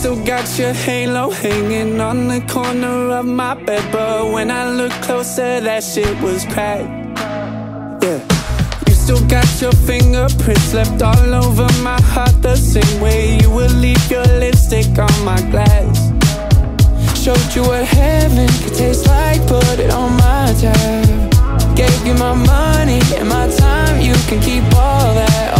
still got your halo hanging on the corner of my bed. But when I look closer, that shit was cracked. Yeah. You still got your fingerprints left all over my heart, the same way you would leave your lipstick on my glass. Showed you what heaven could taste like, put it on my tab. Gave you my money and my time, you can keep all that,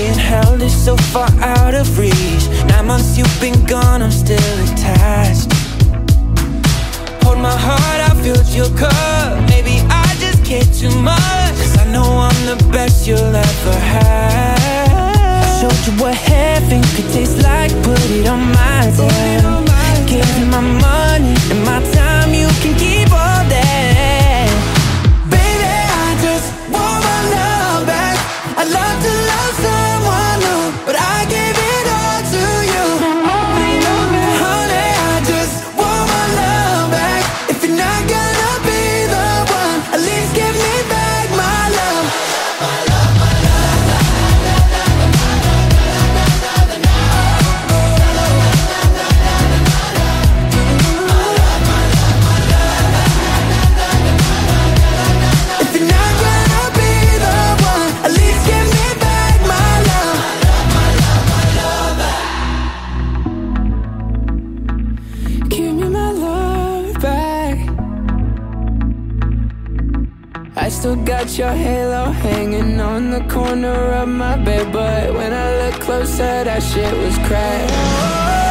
hell is so far out of reach. Nine months you've been gone, I'm still attached. Hold my heart, I filled your cup. Maybe I just care too much. Cause I know I'm the best you'll ever have. I showed you what heaven could taste like, still got your halo hanging on the corner of my bed, but when I look closer, that shit was cracked.